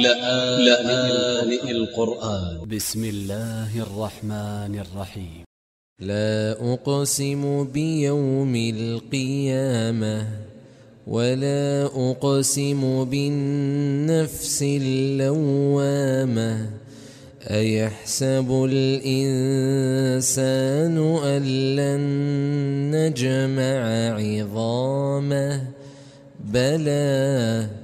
لآن القرآن. ب س م الله الرحمن الرحيم. لا أقسم بيوم القيامة ولا أقسم بالنفس اللوامة. أيحسب الإنسان أن لن نجمع عظامه؟ بلى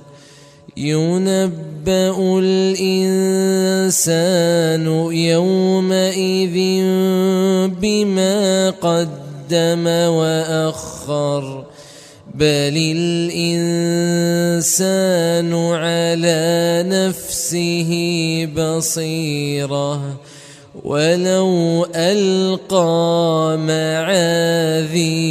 ينبأ الإنسان يومئذ بما قدم وأخر بل الإنسان على نفسه بصيرة ولو ألقى معاذيره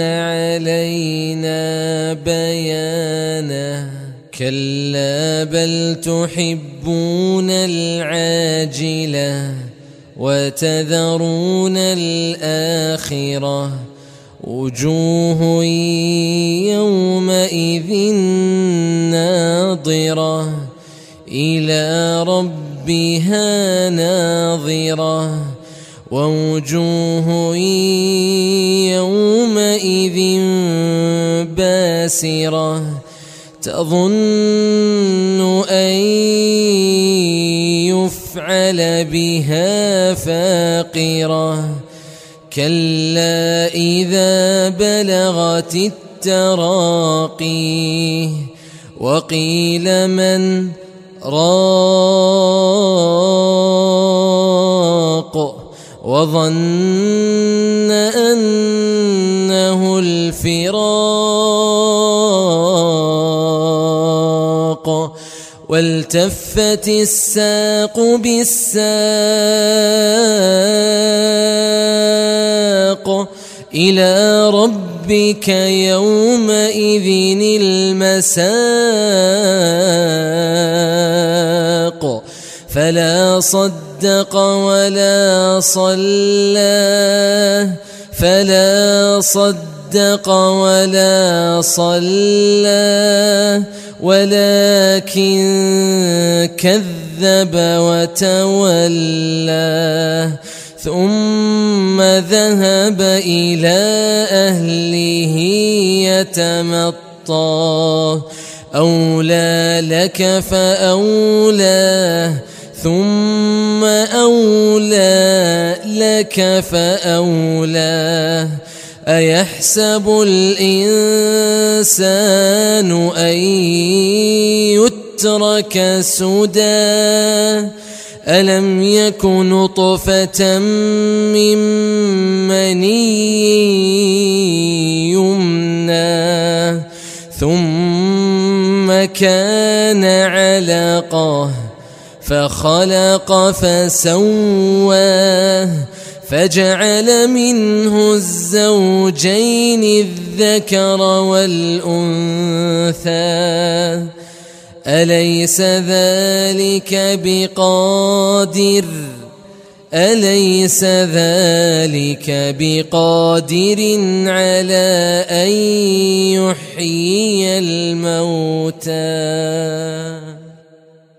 علينا بيانه كلا بل تحبون العاجلة وتذرون الآخرة. وجوه يومئذ ناظرة. إلى ربها ناظرة. ووجوه باسرة تظن أن يفعل بها فاقرة. كلا إذا بلغت التراقي وقيل من راق وظن أنه الفراق. والتفت الساق بالساق إلى ربك يومئذ المساق. فلا صد صدق ولا صلى فلا صدق ولا صلى. ولكن كذب وتولى ثم ذهب إلى أهله يتمطى. أولى لك فأولاه ثم أولى لك فأولى. أيحسب الإنسان أن يترك سدى؟ ألم يك نطفة من مني يمنى؟ ثم كان علقه فخلق فسواه. فجعل منه الزوجين الذكر والأنثى. أليس ذلك بقادر؟ أليس ذلك بقادر على أن يحيي الموتى؟